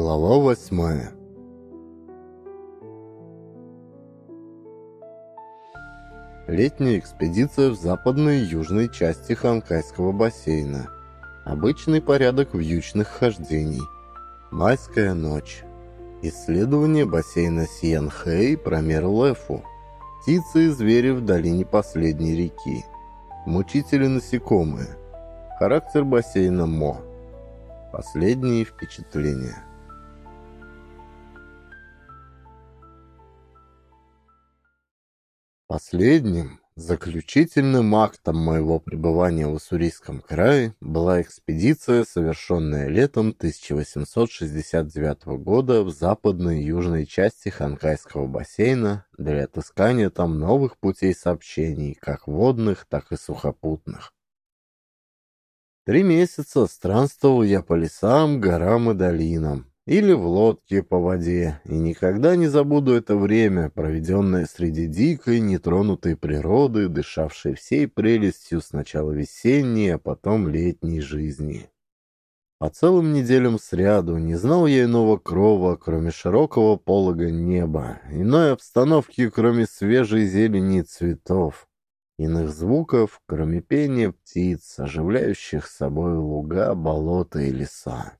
Глава восьмая Летняя экспедиция в западной и южной части Ханкайского бассейна. Обычный порядок вьючных хождений. Майская ночь. Исследование бассейна Сиенхэй промер Лэфу. Птицы и звери в долине последней реки. Мучители насекомые. Характер бассейна Мо. Последние впечатления. Последним, заключительным актом моего пребывания в Уссурийском крае была экспедиция, совершенная летом 1869 года в западной и южной части Ханкайского бассейна для отыскания там новых путей сообщений, как водных, так и сухопутных. Три месяца странствовал я по лесам, горам и долинам, или в лодке по воде, и никогда не забуду это время, проведенное среди дикой, нетронутой природы, дышавшей всей прелестью сначала весенней, а потом летней жизни. По целым неделям сряду не знал я иного крова, кроме широкого полога неба, иной обстановки, кроме свежей зелени и цветов, иных звуков, кроме пения птиц, оживляющих собой луга, болота и леса.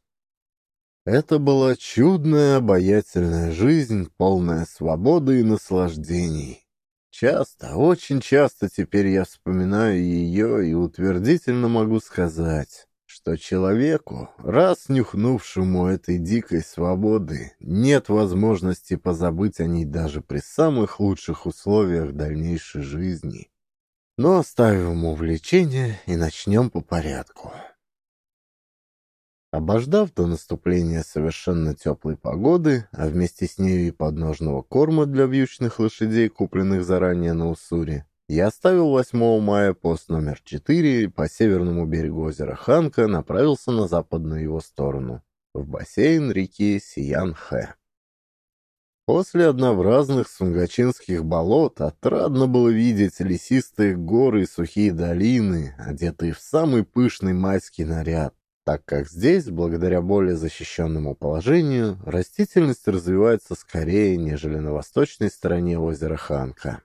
Это была чудная, обаятельная жизнь, полная свободы и наслаждений. Часто, очень часто теперь я вспоминаю ее и утвердительно могу сказать, что человеку, раз нюхнувшему этой дикой свободы, нет возможности позабыть о ней даже при самых лучших условиях дальнейшей жизни. Но оставим увлечение и начнем по порядку. Обождав до наступления совершенно теплой погоды, а вместе с нею и подножного корма для вьючных лошадей, купленных заранее на Уссури, я оставил 8 мая пост номер 4 и по северному берегу озера Ханка направился на западную его сторону, в бассейн реки Сиян-Хэ. После однообразных сунгачинских болот отрадно было видеть лесистые горы и сухие долины, одетые в самый пышный майский наряд, так как здесь, благодаря более защищенному положению, растительность развивается скорее, нежели на восточной стороне озера Ханка.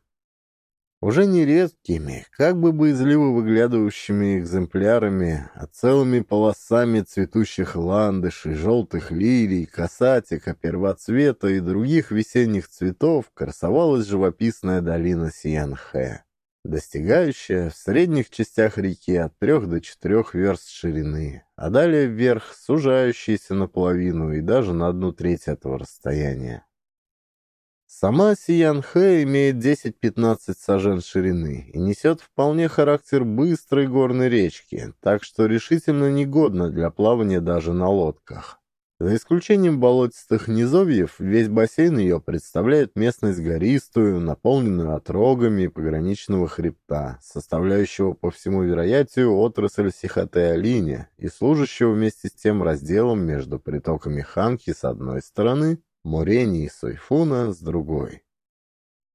Уже не редкими, как бы боязливо выглядывающими экземплярами, а целыми полосами цветущих ландышей, желтых лилий, касатика, первоцвета и других весенних цветов красовалась живописная долина Сиенхэ достигающая в средних частях реки от трех до четырех верст ширины, а далее вверх сужающаяся наполовину и даже на одну треть этого расстояния. Сама Сиянхэ имеет 10-15 сажен ширины и несет вполне характер быстрой горной речки, так что решительно негодна для плавания даже на лодках. За исключением болотистых низовьев, весь бассейн ее представляет местность гористую, наполненную отрогами пограничного хребта, составляющего по всему вероятию отрасль Сихоте-Алине и служащего вместе с тем разделом между притоками Ханки с одной стороны, Мурени и Сойфуна с другой.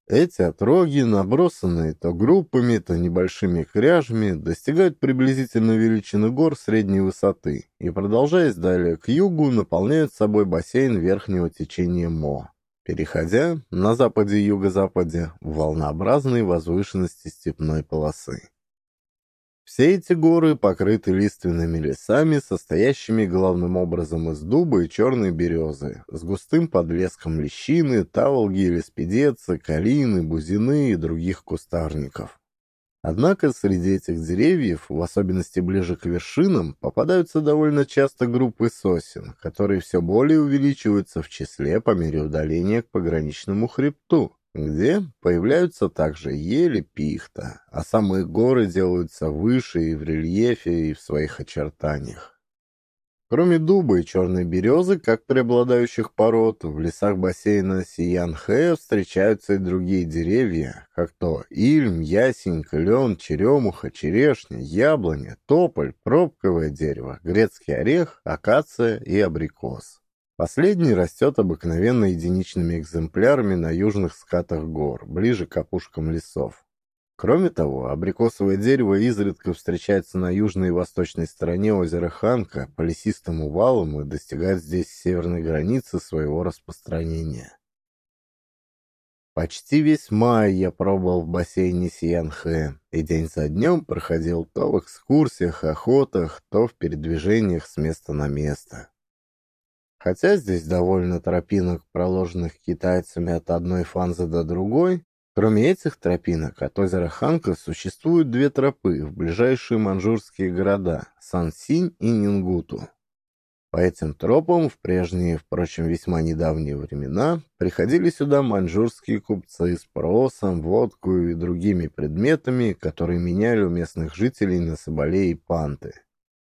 Эти отроги, набросанные то группами, то небольшими кряжами, достигают приблизительно величины гор средней высоты и, продолжаясь далее к югу, наполняют собой бассейн верхнего течения Мо, переходя на западе и юго-западе в волнообразные возвышенности степной полосы. Все эти горы покрыты лиственными лесами, состоящими главным образом из дуба и черной березы, с густым подлеском лещины, таволги, леспедецы, калины, бузины и других кустарников. Однако среди этих деревьев, в особенности ближе к вершинам, попадаются довольно часто группы сосен, которые все более увеличиваются в числе по мере удаления к пограничному хребту где появляются также ели пихта, а самые горы делаются выше и в рельефе, и в своих очертаниях. Кроме дуба и черной березы, как преобладающих пород, в лесах бассейна Сиян-Хэ встречаются и другие деревья, как то ильм, ясень, клен, черемуха, черешня, яблоня, тополь, пробковое дерево, грецкий орех, акация и абрикос. Последний растет обыкновенно единичными экземплярами на южных скатах гор, ближе к опушкам лесов. Кроме того, абрикосовое дерево изредка встречается на южной и восточной стороне озера Ханка по лесистым увалам и достигает здесь северной границы своего распространения. Почти весь май я пробовал в бассейне Сиянхэ, и день за днем проходил то в экскурсиях, охотах, то в передвижениях с места на место. Хотя здесь довольно тропинок, проложенных китайцами от одной фанзы до другой, Кроме этих тропинок, от озера Ханка существуют две тропы в ближайшие манчжурские города – Сансинь и Нингуту. По этим тропам в прежние, впрочем, весьма недавние времена приходили сюда маньчжурские купцы с просом, водкой и другими предметами, которые меняли у местных жителей на соболей и панты.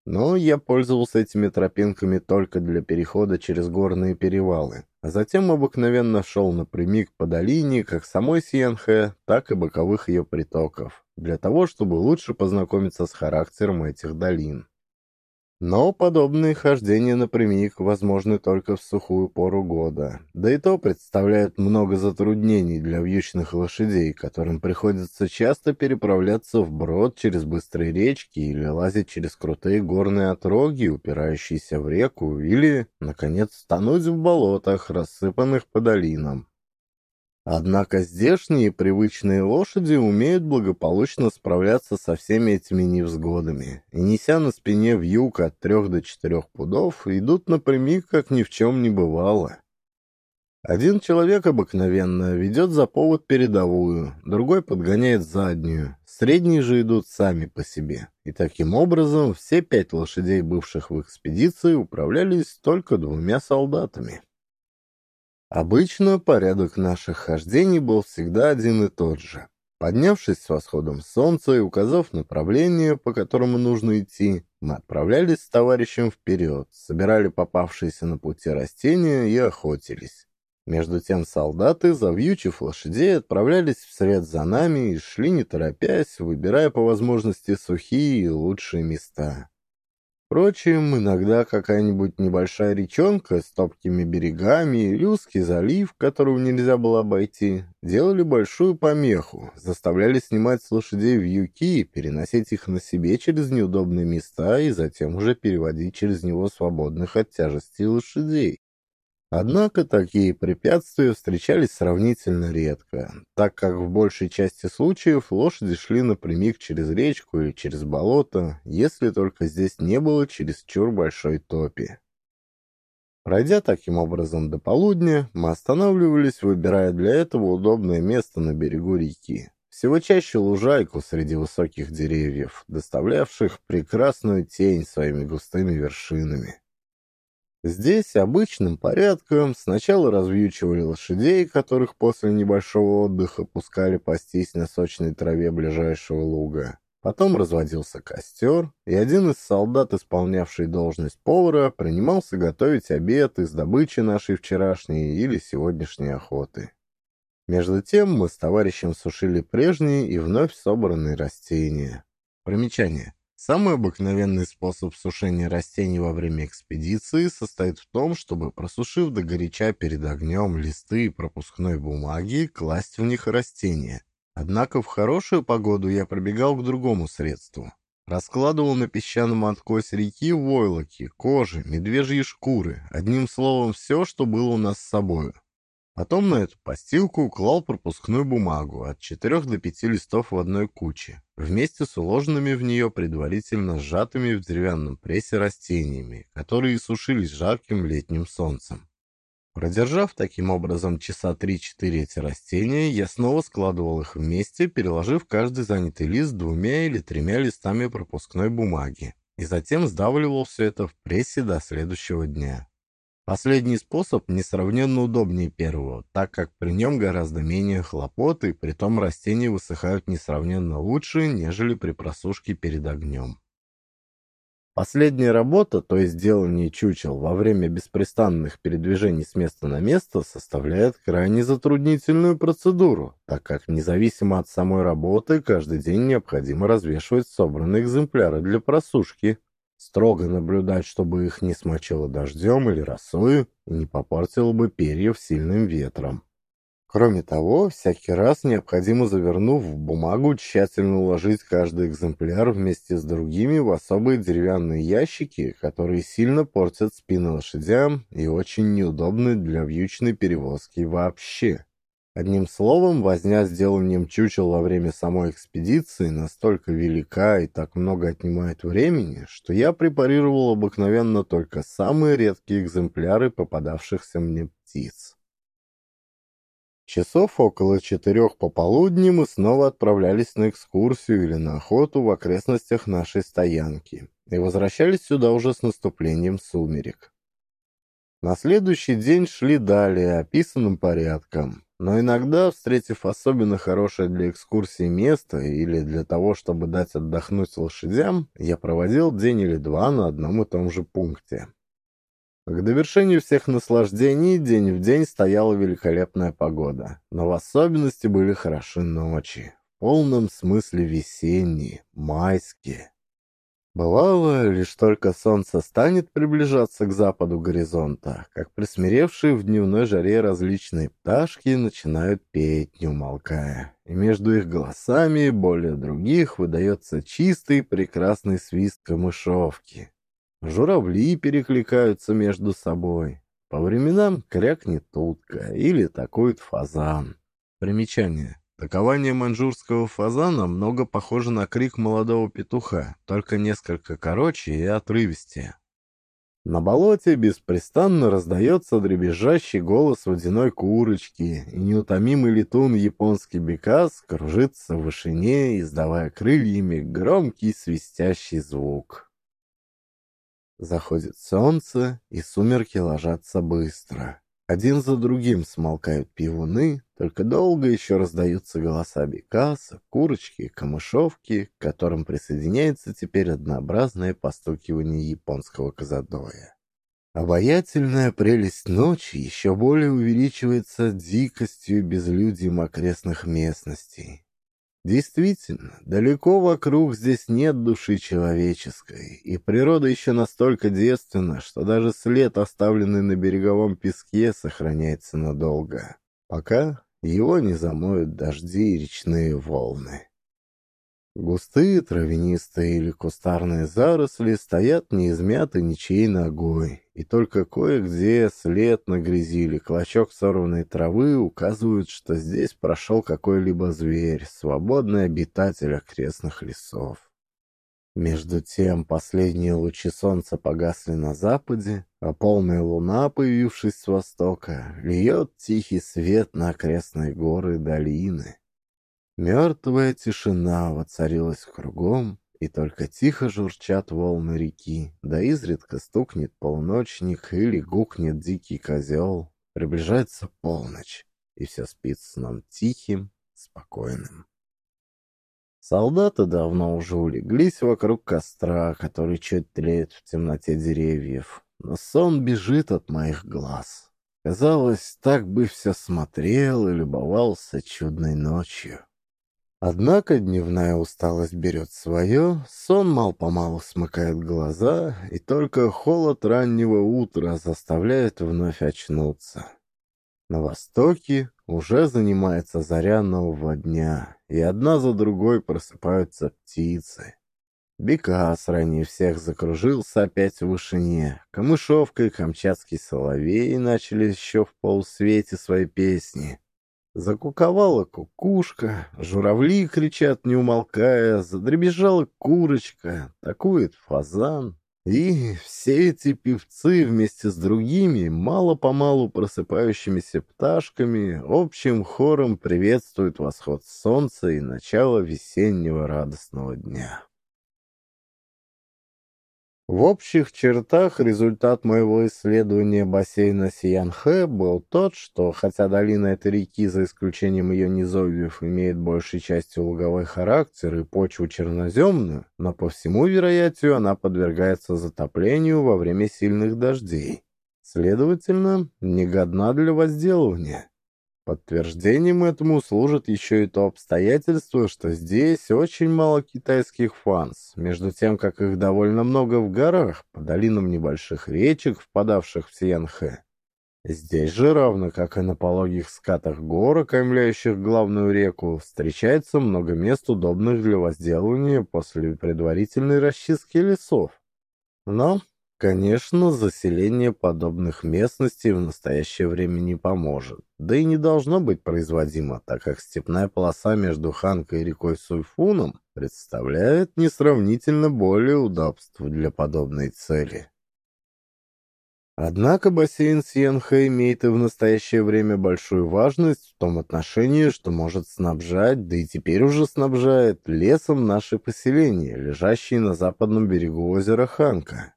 Но я пользовался этими тропинками только для перехода через горные перевалы, а затем обыкновенно шел напрямик по долине как самой Сиенхэ, так и боковых ее притоков, для того, чтобы лучше познакомиться с характером этих долин. Но подобные хождения напрямик возможны только в сухую пору года, да и то представляет много затруднений для вьючных лошадей, которым приходится часто переправляться вброд через быстрые речки или лазить через крутые горные отроги, упирающиеся в реку, или, наконец, тонуть в болотах, рассыпанных по долинам. Однако здешние привычные лошади умеют благополучно справляться со всеми этими невзгодами, и, неся на спине вьюг от трех до четырех пудов, идут напрямик, как ни в чем не бывало. Один человек обыкновенно ведет за повод передовую, другой подгоняет заднюю, средние же идут сами по себе. И таким образом все пять лошадей, бывших в экспедиции, управлялись только двумя солдатами. Обычно порядок наших хождений был всегда один и тот же. Поднявшись с восходом солнца и указав направление, по которому нужно идти, мы отправлялись с товарищем вперед, собирали попавшиеся на пути растения и охотились. Между тем солдаты, завьючив лошадей, отправлялись вслед за нами и шли не торопясь, выбирая по возможности сухие и лучшие места. Впрочем, иногда какая-нибудь небольшая речонка с топкими берегами или узкий залив, которого нельзя было обойти, делали большую помеху, заставляли снимать с лошадей вьюки, переносить их на себе через неудобные места и затем уже переводить через него свободных от тяжести лошадей. Однако такие препятствия встречались сравнительно редко, так как в большей части случаев лошади шли напрямик через речку или через болото, если только здесь не было чересчур большой топи. Пройдя таким образом до полудня, мы останавливались, выбирая для этого удобное место на берегу реки. Всего чаще лужайку среди высоких деревьев, доставлявших прекрасную тень своими густыми вершинами. Здесь обычным порядком сначала развьючивали лошадей, которых после небольшого отдыха пускали пастись на сочной траве ближайшего луга. Потом разводился костер, и один из солдат, исполнявший должность повара, принимался готовить обед из добычи нашей вчерашней или сегодняшней охоты. Между тем мы с товарищем сушили прежние и вновь собранные растения. Примечание. Самый обыкновенный способ сушения растений во время экспедиции состоит в том, чтобы, просушив до горяча перед огнем листы пропускной бумаги, класть в них растения. Однако в хорошую погоду я пробегал к другому средству. Раскладывал на песчаном откосе реки войлоки, кожи, медвежьи шкуры, одним словом, все, что было у нас с собою. Потом на эту постилку клал пропускную бумагу от 4 до 5 листов в одной куче, вместе с уложенными в нее предварительно сжатыми в деревянном прессе растениями, которые сушились жарким летним солнцем. Продержав таким образом часа 3-4 эти растения, я снова складывал их вместе, переложив каждый занятый лист двумя или тремя листами пропускной бумаги, и затем сдавливал все это в прессе до следующего дня. Последний способ несравненно удобнее первого, так как при нем гораздо менее хлопот, и притом растения высыхают несравненно лучше, нежели при просушке перед огнем. Последняя работа, то есть делание чучел во время беспрестанных передвижений с места на место, составляет крайне затруднительную процедуру, так как независимо от самой работы каждый день необходимо развешивать собранные экземпляры для просушки, строго наблюдать, чтобы их не смочило дождем или росою и не попортило бы перьев сильным ветром. Кроме того, всякий раз необходимо, завернув в бумагу, тщательно уложить каждый экземпляр вместе с другими в особые деревянные ящики, которые сильно портят спины лошадям и очень неудобны для вьючной перевозки вообще. Одним словом, возня с деланием чучел во время самой экспедиции настолько велика и так много отнимает времени, что я препарировал обыкновенно только самые редкие экземпляры попадавшихся мне птиц. Часов около четырех пополудни мы снова отправлялись на экскурсию или на охоту в окрестностях нашей стоянки и возвращались сюда уже с наступлением сумерек. На следующий день шли далее описанным порядком, но иногда, встретив особенно хорошее для экскурсии место или для того, чтобы дать отдохнуть лошадям, я проводил день или два на одном и том же пункте. К довершению всех наслаждений день в день стояла великолепная погода, но в особенности были хороши ночи, в полном смысле весенние, майские. Бывало, лишь только солнце станет приближаться к западу горизонта, как присмиревшие в дневной жаре различные пташки начинают петь, не умолкая, и между их голосами, более других, выдается чистый прекрасный свист камышовки. Журавли перекликаются между собой. По временам крякнет утка или такой фазан. Примечание. Такование маньчжурского фазана много похоже на крик молодого петуха, только несколько короче и отрывистее. На болоте беспрестанно раздается дребезжащий голос водяной курочки, и неутомимый летун японский бекас кружится в вышине, издавая крыльями громкий свистящий звук. Заходит солнце, и сумерки ложатся быстро. Один за другим смолкают пивуны, только долго еще раздаются голоса бекаса, курочки камышовки, к которым присоединяется теперь однообразное постукивание японского казадоя. Обаятельная прелесть ночи еще более увеличивается дикостью и безлюдием окрестных местностей. Действительно, далеко вокруг здесь нет души человеческой, и природа еще настолько девственна, что даже след, оставленный на береговом песке, сохраняется надолго, пока его не замоют дожди и речные волны. Густые травянистые или кустарные заросли стоят неизмяты ничьей ногой, и только кое-где след на грязи или клочок сорванной травы указывают, что здесь прошел какой-либо зверь, свободный обитатель окрестных лесов. Между тем последние лучи солнца погасли на западе, а полная луна, появившись с востока, льет тихий свет на окрестные горы и долины. Мертвая тишина воцарилась кругом, и только тихо журчат волны реки, да изредка стукнет полночник или гукнет дикий козел. Приближается полночь, и все спит сном тихим, спокойным. Солдаты давно уже улеглись вокруг костра, который чуть тлеет в темноте деревьев, но сон бежит от моих глаз. Казалось, так бы все смотрел и любовался чудной ночью. Однако дневная усталость берет свое, сон мал-помалу смыкает глаза, и только холод раннего утра заставляет вновь очнуться. На востоке уже занимается заря нового дня, и одна за другой просыпаются птицы. Бекас ранее всех закружился опять в вышине. Камышовка и камчатский соловей начали еще в полусвете свои песни. Закуковала кукушка, журавли кричат, не умолкая, задребезжала курочка, такует фазан. И все эти певцы вместе с другими, мало-помалу просыпающимися пташками, общим хором приветствуют восход солнца и начало весеннего радостного дня. В общих чертах результат моего исследования бассейна Сиянхэ был тот, что хотя долина этой реки, за исключением ее низовьев, имеет большей частью луговой характер и почву черноземную, но по всему вероятию она подвергается затоплению во время сильных дождей. Следовательно, негодна для возделывания. Подтверждением этому служит еще и то обстоятельство, что здесь очень мало китайских фанс, между тем, как их довольно много в горах, по долинам небольших речек, впадавших в Сианхэ. Здесь же, равно как и на пологих скатах гор, окаймляющих главную реку, встречается много мест, удобных для возделывания после предварительной расчистки лесов. Но, конечно, заселение подобных местностей в настоящее время не поможет, да и не должно быть производимо, так как степная полоса между Ханкой и рекой Суйфуном представляет несравнительно более удобств для подобной цели. Однако бассейн Сьенхэ имеет и в настоящее время большую важность в том отношении, что может снабжать, да и теперь уже снабжает, лесом наши поселения, лежащие на западном берегу озера Ханка.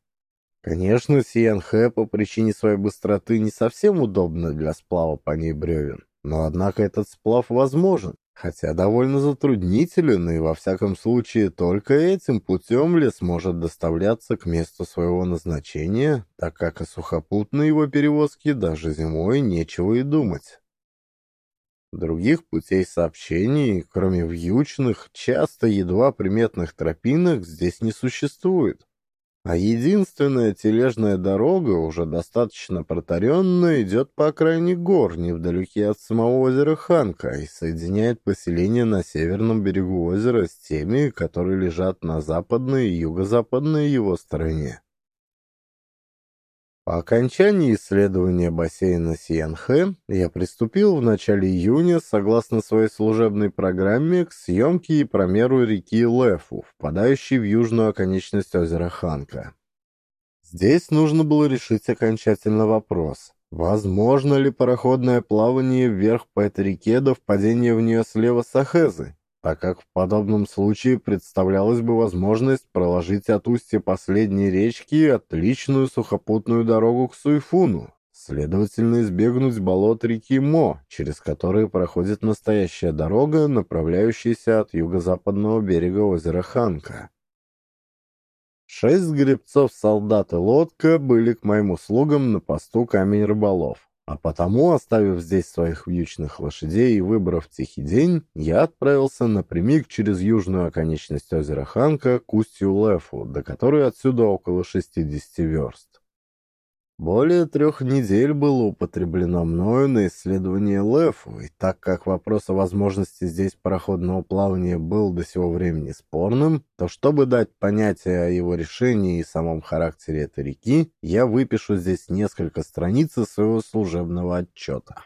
Конечно, Сьенхэ по причине своей быстроты не совсем удобно для сплава по ней бревен, но однако этот сплав возможен, хотя довольно затруднителен, и во всяком случае только этим путем лес может доставляться к месту своего назначения, так как о сухопутной его перевозке даже зимой нечего и думать. Других путей сообщений, кроме вьючных, часто едва приметных тропинок, здесь не существует. А единственная тележная дорога, уже достаточно протаренная, идет по окраине гор, невдалеке от самого озера Ханка, и соединяет поселение на северном берегу озера с теми, которые лежат на западной и юго-западной его стороне. По окончании исследования бассейна Сиенхэ я приступил в начале июня, согласно своей служебной программе, к съемке и промеру реки Лефу, впадающей в южную оконечность озера Ханка. Здесь нужно было решить окончательно вопрос, возможно ли пароходное плавание вверх по этой реке до впадения в нее слева Сахезы, так как в подобном случае представлялась бы возможность проложить от устья последней речки отличную сухопутную дорогу к Суйфуну, следовательно, избегнуть болот реки Мо, через которые проходит настоящая дорога, направляющаяся от юго-западного берега озера Ханка. Шесть гребцов, солдат и лодка были к моим услугам на посту камень рыболов. А потому, оставив здесь своих вьючных лошадей и выбрав тихий день, я отправился напрямик через южную оконечность озера Ханка к устью Лефу, до которой отсюда около 60 верст. Более трех недель было употреблено мною на исследование Лефу, и так как вопрос о возможности здесь пароходного плавания был до сего времени спорным, то чтобы дать понятие о его решении и самом характере этой реки, я выпишу здесь несколько страниц из своего служебного отчета.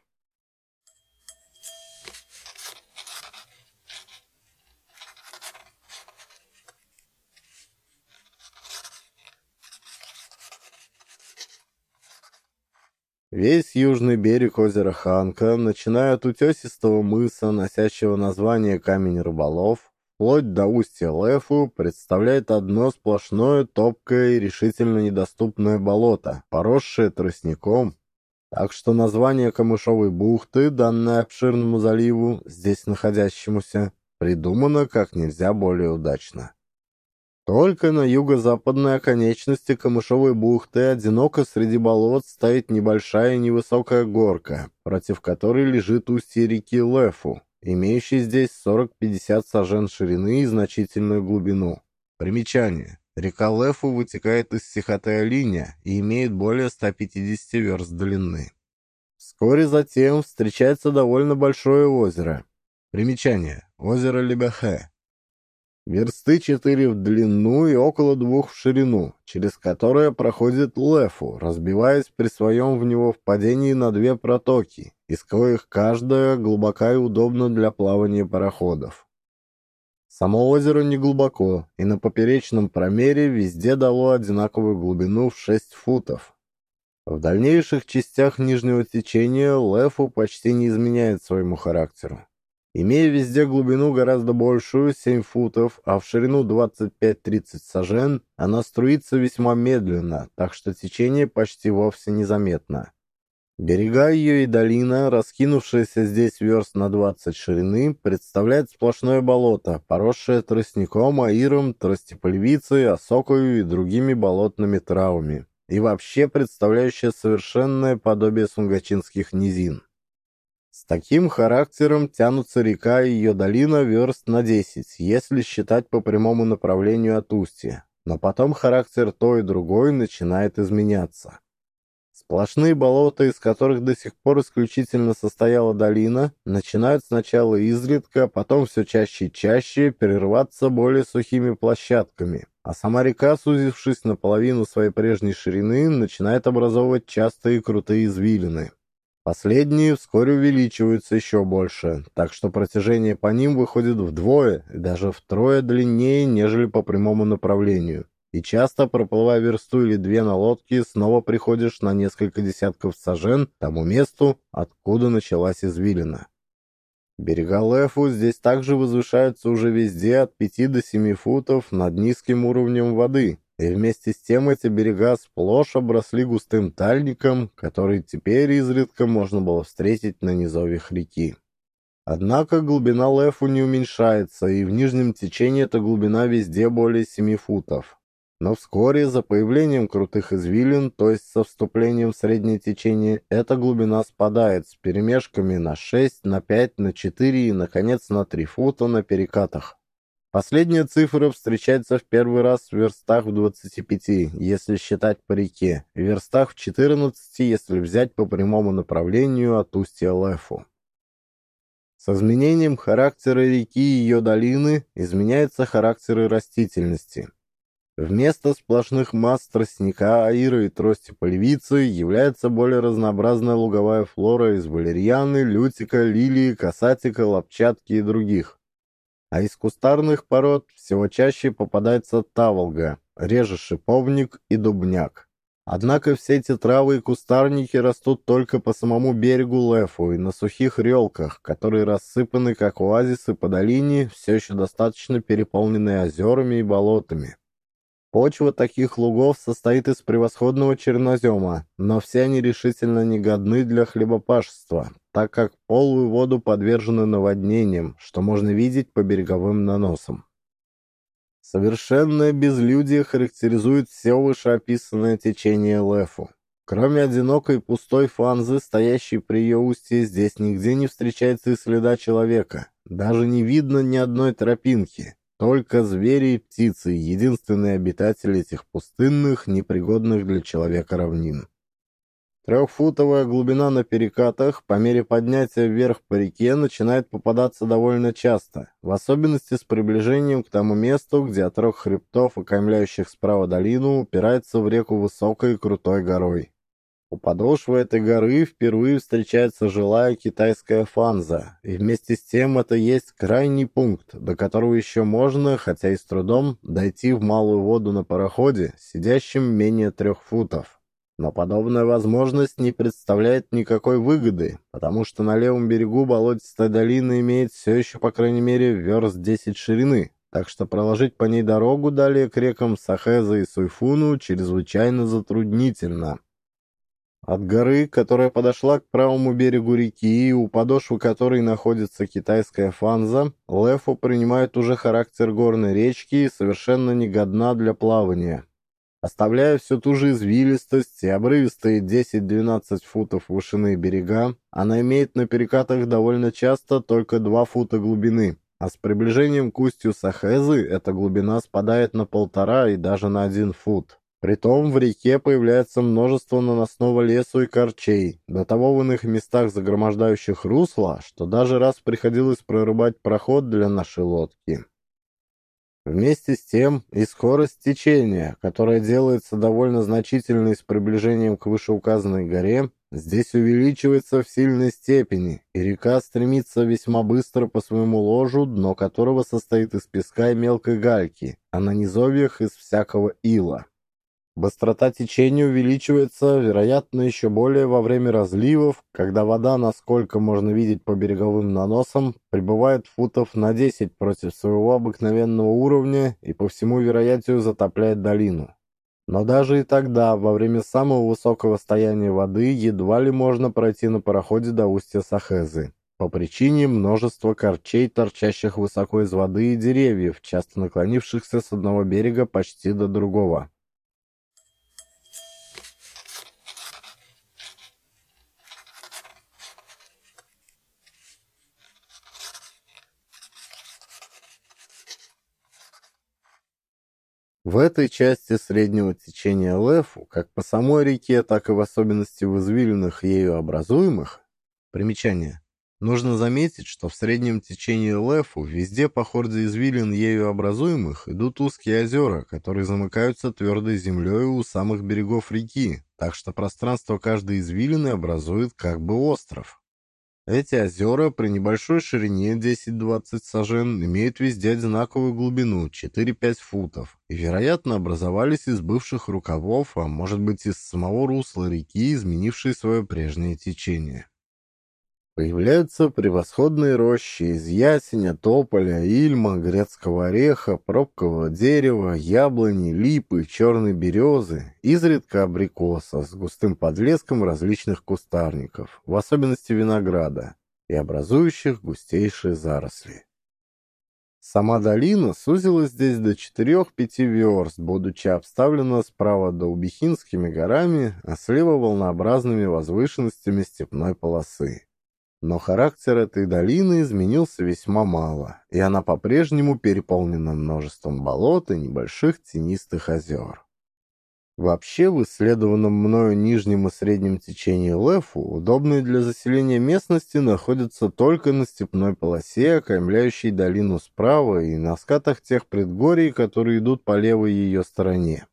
Весь южный берег озера Ханка, начиная от утесистого мыса, носящего название Камень Рыболов, вплоть до устья Лефу, представляет одно сплошное, топкое и решительно недоступное болото, поросшее тростником, так что название Камышовой бухты, данное обширному заливу, здесь находящемуся, придумано как нельзя более удачно. Только на юго-западной оконечности Камышовой бухты одиноко среди болот стоит небольшая невысокая горка, против которой лежит устье реки Лефу, имеющей здесь 40-50 сажен ширины и значительную глубину. Примечание. Река Лефу вытекает из Сихотая-Линия и имеет более 150 верст длины. Вскоре затем встречается довольно большое озеро. Примечание. Озеро Лебехе версты четыре в длину и около двух в ширину, через которое проходит Лефу, разбиваясь при своем в него впадении на две протоки, из коих каждая глубока и удобна для плавания пароходов. Само озеро не глубоко, и на поперечном промере везде дало одинаковую глубину в 6 футов. В дальнейших частях нижнего течения Лефу почти не изменяет своему характеру. Имея везде глубину гораздо большую, 7 футов, а в ширину 25-30 сажен, она струится весьма медленно, так что течение почти вовсе незаметно. Берега ее и долина, раскинувшаяся здесь верст на 20 ширины, представляет сплошное болото, поросшее тростником, аиром, тростеполевицей, осокою и другими болотными травами, и вообще представляющее совершенное подобие сунгачинских низин. С таким характером тянутся река и ее долина верст на 10, если считать по прямому направлению от устья. Но потом характер той и другой начинает изменяться. Сплошные болота, из которых до сих пор исключительно состояла долина, начинают сначала изредка, а потом все чаще и чаще прерываться более сухими площадками, а сама река, сузившись наполовину своей прежней ширины, начинает образовывать частые крутые извилины. Последние вскоре увеличиваются еще больше, так что протяжение по ним выходит вдвое и даже втрое длиннее, нежели по прямому направлению. И часто, проплывая версту или две на лодке, снова приходишь на несколько десятков сажен тому месту, откуда началась извилина. Берега Лефу здесь также возвышаются уже везде от 5 до 7 футов над низким уровнем воды, и вместе с тем эти берега сплошь обросли густым тальником, который теперь изредка можно было встретить на низовьях реки. Однако глубина Лефу не уменьшается, и в нижнем течении эта глубина везде более 7 футов. Но вскоре, за появлением крутых извилин, то есть со вступлением в среднее течение, эта глубина спадает с перемешками на 6, на 5, на 4 и, наконец, на 3 фута на перекатах. Последняя цифра встречается в первый раз в верстах в 25, если считать по реке, в верстах в 14, если взять по прямому направлению от устья Лефу. С изменением характера реки и ее долины изменяется характер и растительности. Вместо сплошных масс тростника, аира и трости полевицы является более разнообразная луговая флора из валерьяны, лютика, лилии, касатика, лапчатки и других а из кустарных пород всего чаще попадается таволга, реже шиповник и дубняк. Однако все эти травы и кустарники растут только по самому берегу Лефу и на сухих релках, которые рассыпаны как оазисы по долине, все еще достаточно переполненные озерами и болотами. Почва таких лугов состоит из превосходного чернозема, но все они решительно негодны для хлебопашества, так как полую воду подвержены наводнениям, что можно видеть по береговым наносам. Совершенное безлюдие характеризует все вышеописанное течение Лефу. Кроме одинокой пустой фанзы, стоящей при ее устье, здесь нигде не встречается и следа человека. Даже не видно ни одной тропинки. Только звери и птицы — единственные обитатели этих пустынных, непригодных для человека равнин. Трехфутовая глубина на перекатах по мере поднятия вверх по реке начинает попадаться довольно часто, в особенности с приближением к тому месту, где от трех хребтов, окаймляющих справа долину, упирается в реку высокой и крутой горой. У подошвы этой горы впервые встречается жилая китайская фанза, и вместе с тем это есть крайний пункт, до которого еще можно, хотя и с трудом, дойти в малую воду на пароходе, сидящем менее трех футов. Но подобная возможность не представляет никакой выгоды, потому что на левом берегу болотистая долина имеет все еще, по крайней мере, верст 10 ширины, так что проложить по ней дорогу далее к рекам Сахеза и Суйфуну чрезвычайно затруднительно. От горы, которая подошла к правому берегу реки, у подошвы которой находится китайская фанза, Лефу принимает уже характер горной речки и совершенно негодна для плавания. Оставляя всю ту же извилистость и обрывистые 10-12 футов вышины берега, она имеет на перекатах довольно часто только 2 фута глубины, а с приближением к устью Сахезы эта глубина спадает на полтора и даже на один фут. Притом в реке появляется множество наносного лесу и корчей, до того в иных местах загромождающих русло, что даже раз приходилось прорубать проход для нашей лодки. Вместе с тем и скорость течения, которая делается довольно значительной с приближением к вышеуказанной горе, здесь увеличивается в сильной степени, и река стремится весьма быстро по своему ложу, дно которого состоит из песка и мелкой гальки, а на низовьях из всякого ила. Быстрота течения увеличивается, вероятно, еще более во время разливов, когда вода, насколько можно видеть по береговым наносам, прибывает футов на 10 против своего обыкновенного уровня и по всему вероятию затопляет долину. Но даже и тогда, во время самого высокого стояния воды, едва ли можно пройти на пароходе до устья Сахезы, по причине множества корчей, торчащих высоко из воды, и деревьев, часто наклонившихся с одного берега почти до другого. В этой части среднего течения Лефу, как по самой реке, так и в особенности в извилинах ею образуемых, примечание, Нужно заметить, что в среднем течении Лефу везде по хорде извилин ею образуемых идут узкие озера, которые замыкаются твердой землей у самых берегов реки, так что пространство каждой извилины образует как бы остров. Эти озера при небольшой ширине 10-20 сажен имеют везде одинаковую глубину 4-5 футов и, вероятно, образовались из бывших рукавов, а может быть из самого русла реки, изменившей свое прежнее течение. Появляются превосходные рощи из ясеня, тополя, ильма, грецкого ореха, пробкового дерева, яблони, липы, черной березы, изредка абрикоса с густым подлеском различных кустарников, в особенности винограда, и образующих густейшие заросли. Сама долина сузилась здесь до 4-5 верст, будучи обставлена справа Долбихинскими горами, а слева волнообразными возвышенностями степной полосы. Но характер этой долины изменился весьма мало, и она по-прежнему переполнена множеством болот и небольших тенистых озер. Вообще, в исследованном мною нижнем и среднем течении Лефу удобные для заселения местности находятся только на степной полосе, окаймляющей долину справа, и на скатах тех предгорий, которые идут по левой ее стороне.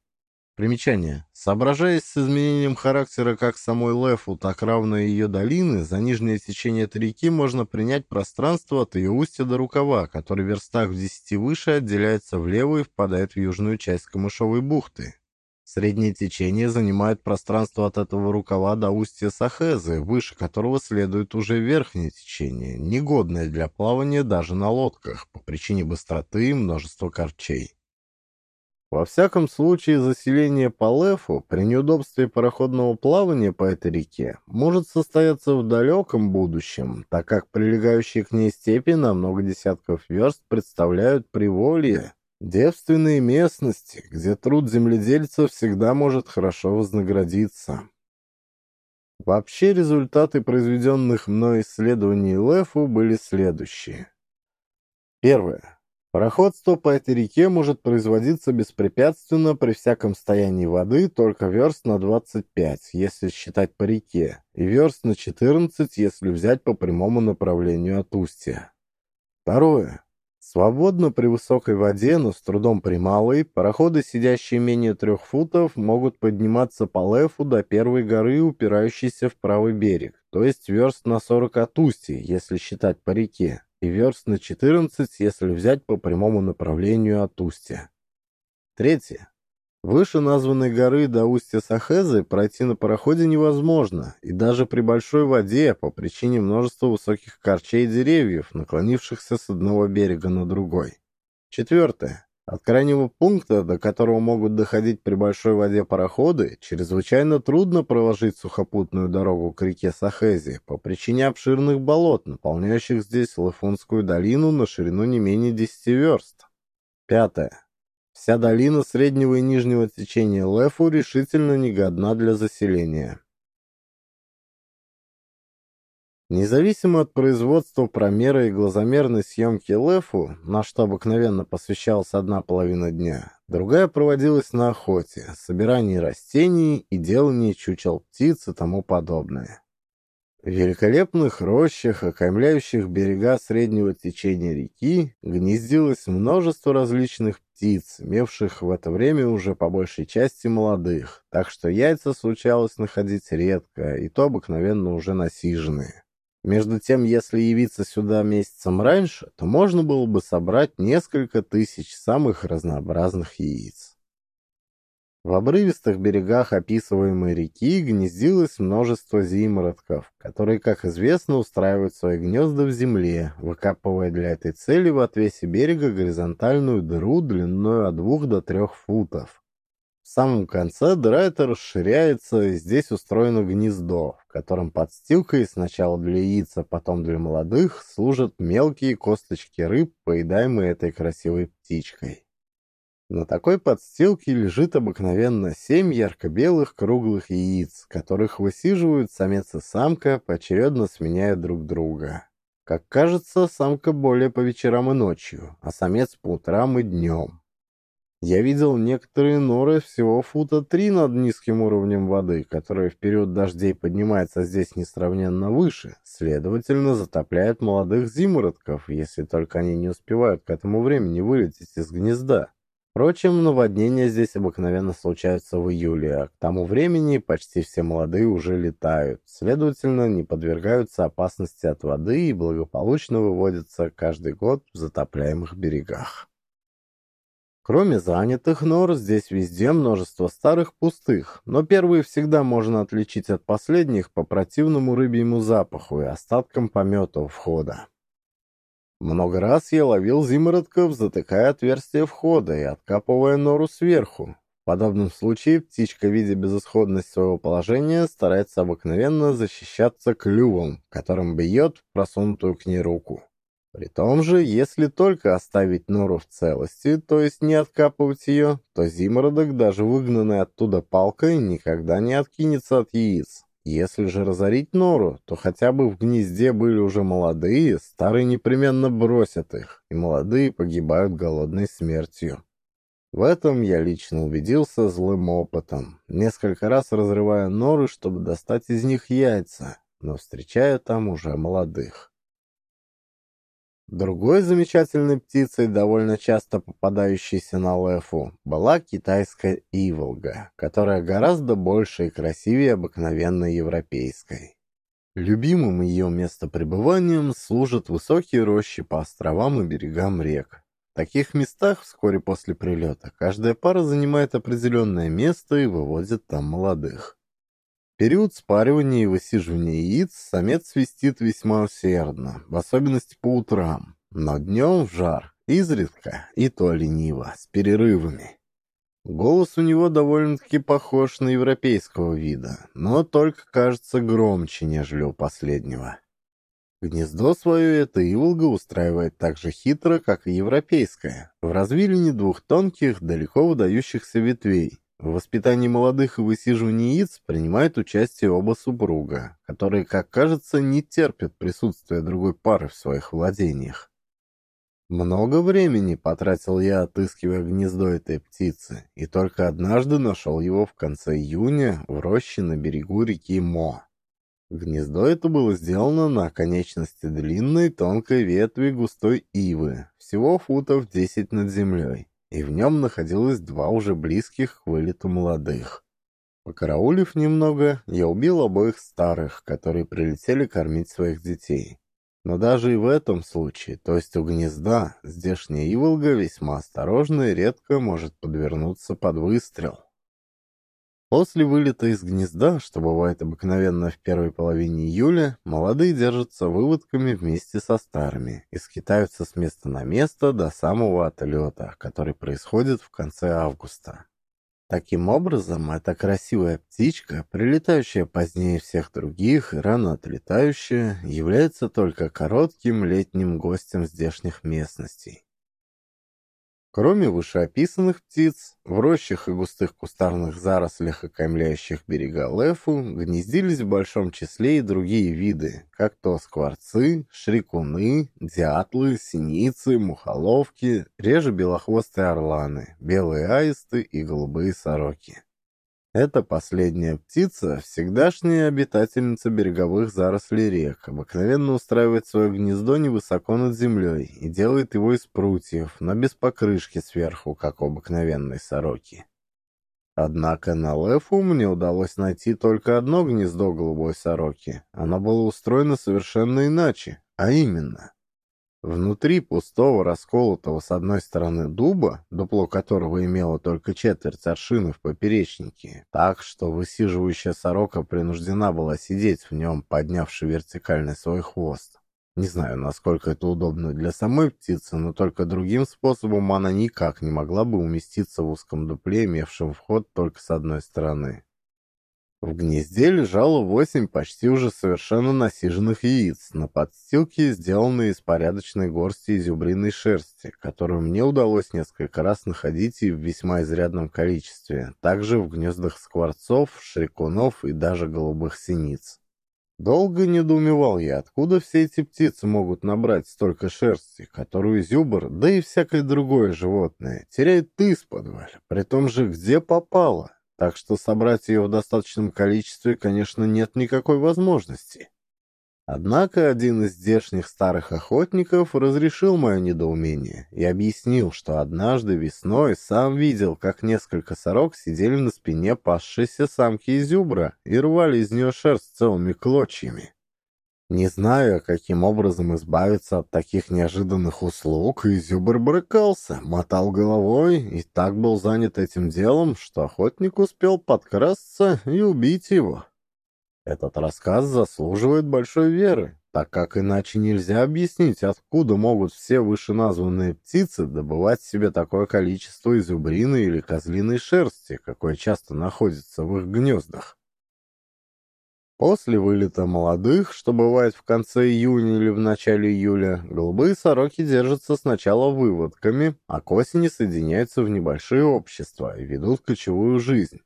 Примечание. Соображаясь с изменением характера как самой Лефу, так равно и ее долины, за нижнее течение этой реки можно принять пространство от ее устья до рукава, который в верстах в десяти выше отделяется влево и впадает в южную часть Камышовой бухты. Среднее течение занимает пространство от этого рукава до устья Сахезы, выше которого следует уже верхнее течение, негодное для плавания даже на лодках, по причине быстроты и множества корчей. Во всяком случае, заселение по Лефу при неудобстве пароходного плавания по этой реке может состояться в далеком будущем, так как прилегающие к ней степи на много десятков верст представляют приволье, девственные местности, где труд земледельца всегда может хорошо вознаградиться. Вообще результаты произведенных мной исследований Лефу были следующие. Первое. Пароходство по этой реке может производиться беспрепятственно при всяком стоянии воды только верст на 25, если считать по реке, и верст на 14, если взять по прямому направлению от устья. Второе. Свободно при высокой воде, но с трудом при малой, пароходы, сидящие менее трех футов, могут подниматься по лефу до первой горы, упирающейся в правый берег, то есть верст на 40 от устья, если считать по реке и верст на 14, если взять по прямому направлению от устья. Третье. Выше названной горы до устья Сахезы пройти на пароходе невозможно, и даже при большой воде по причине множества высоких корчей и деревьев, наклонившихся с одного берега на другой. Четвертое. От крайнего пункта, до которого могут доходить при большой воде пароходы, чрезвычайно трудно проложить сухопутную дорогу к реке Сахези по причине обширных болот, наполняющих здесь Лафонскую долину на ширину не менее 10 верст. Пятое. Вся долина среднего и нижнего течения Лефу решительно негодна для заселения. Независимо от производства промера и глазомерной съемки ЛЭФу, на что обыкновенно посвящалась одна половина дня, другая проводилась на охоте, собирании растений и делании чучел птиц и тому подобное. В великолепных рощах, окаймляющих берега среднего течения реки, гнездилось множество различных птиц, имевших в это время уже по большей части молодых, так что яйца случалось находить редко, и то обыкновенно уже насиженные. Между тем, если явиться сюда месяцем раньше, то можно было бы собрать несколько тысяч самых разнообразных яиц. В обрывистых берегах описываемой реки гнездилось множество зимородков, которые, как известно, устраивают свои гнезда в земле, выкапывая для этой цели в отвесе берега горизонтальную дыру длиной от двух до трех футов. В самом конце дыра эта расширяется, и здесь устроено гнездо, в котором подстилкой сначала для яиц, а потом для молодых служат мелкие косточки рыб, поедаемые этой красивой птичкой. На такой подстилке лежит обыкновенно семь ярко-белых круглых яиц, которых высиживают самец и самка, поочередно сменяя друг друга. Как кажется, самка более по вечерам и ночью, а самец по утрам и днем. Я видел некоторые норы всего фута три над низким уровнем воды, которая в период дождей поднимается здесь несравненно выше, следовательно, затопляет молодых зимородков, если только они не успевают к этому времени вылететь из гнезда. Впрочем, наводнения здесь обыкновенно случаются в июле, а к тому времени почти все молодые уже летают, следовательно, не подвергаются опасности от воды и благополучно выводятся каждый год в затопляемых берегах. Кроме занятых нор, здесь везде множество старых пустых, но первые всегда можно отличить от последних по противному рыбьему запаху и остаткам помета у входа. Много раз я ловил зимородков, затыкая отверстие входа и откапывая нору сверху. В подобном случае птичка, видя безысходность своего положения, старается обыкновенно защищаться клювом, которым бьет просунутую к ней руку. При том же, если только оставить нору в целости, то есть не откапывать ее, то зимородок, даже выгнанный оттуда палкой, никогда не откинется от яиц. Если же разорить нору, то хотя бы в гнезде были уже молодые, старые непременно бросят их, и молодые погибают голодной смертью. В этом я лично убедился злым опытом, несколько раз разрывая норы, чтобы достать из них яйца, но встречая там уже молодых. Другой замечательной птицей, довольно часто попадающейся на Лефу, была китайская иволга, которая гораздо больше и красивее обыкновенной европейской. Любимым ее местопребыванием служат высокие рощи по островам и берегам рек. В таких местах вскоре после прилета каждая пара занимает определенное место и выводит там молодых период спаривания и высиживания яиц самец свистит весьма усердно, в особенности по утрам, но днем в жар, изредка, и то лениво, с перерывами. Голос у него довольно-таки похож на европейского вида, но только кажется громче, нежели у последнего. Гнездо свое эта иволга устраивает так же хитро, как и европейское, в развилине двух тонких, далеко выдающихся ветвей, в воспитании молодых и высиживании яиц принимают участие оба супруга, которые, как кажется, не терпят присутствия другой пары в своих владениях. Много времени потратил я, отыскивая гнездо этой птицы, и только однажды нашел его в конце июня в роще на берегу реки Мо. Гнездо это было сделано на конечности длинной тонкой ветви густой ивы, всего футов 10 над землей и в нем находилось два уже близких к вылету молодых. Покараулив немного, я убил обоих старых, которые прилетели кормить своих детей. Но даже и в этом случае, то есть у гнезда, здешняя иволга весьма осторожна и редко может подвернуться под выстрел. После вылета из гнезда, что бывает обыкновенно в первой половине июля, молодые держатся выводками вместе со старыми и скитаются с места на место до самого отлета, который происходит в конце августа. Таким образом, эта красивая птичка, прилетающая позднее всех других и рано отлетающая, является только коротким летним гостем здешних местностей. Кроме вышеописанных птиц, в рощах и густых кустарных зарослях, окаймляющих берега Лефу, гнездились в большом числе и другие виды, как то скворцы, шрикуны, дятлы, синицы, мухоловки, реже белохвостые орланы, белые аисты и голубые сороки. Эта последняя птица – всегдашняя обитательница береговых зарослей рек, обыкновенно устраивает свое гнездо невысоко над землей и делает его из прутьев, но без покрышки сверху, как у обыкновенной сороки. Однако на Лефу мне удалось найти только одно гнездо голубой сороки. Оно было устроено совершенно иначе, а именно – Внутри пустого, расколотого с одной стороны дуба, дупло которого имело только четверть аршины в поперечнике, так что высиживающая сорока принуждена была сидеть в нем, поднявши вертикально свой хвост. Не знаю, насколько это удобно для самой птицы, но только другим способом она никак не могла бы уместиться в узком дупле, имевшем вход только с одной стороны. В гнезде лежало восемь почти уже совершенно насиженных яиц на подстилке, сделанные из порядочной горсти изюбриной шерсти, которую мне удалось несколько раз находить и в весьма изрядном количестве, также в гнездах скворцов, шрикунов и даже голубых синиц. Долго недоумевал я, откуда все эти птицы могут набрать столько шерсти, которую зюбр, да и всякое другое животное, теряет исподволь, при том же где попало, так что собрать ее в достаточном количестве, конечно, нет никакой возможности. Однако один из здешних старых охотников разрешил мое недоумение и объяснил, что однажды весной сам видел, как несколько сорок сидели на спине пасшейся самки изюбра и рвали из нее шерсть целыми клочьями. Не знаю, каким образом избавиться от таких неожиданных услуг, изюбр брыкался, мотал головой и так был занят этим делом, что охотник успел подкрасться и убить его. Этот рассказ заслуживает большой веры, так как иначе нельзя объяснить, откуда могут все вышеназванные птицы добывать себе такое количество изубрины или козлиной шерсти, какое часто находится в их гнездах. После вылета молодых, что бывает в конце июня или в начале июля, голубые сороки держатся сначала выводками, а к осени соединяются в небольшие общества и ведут кочевую жизнь.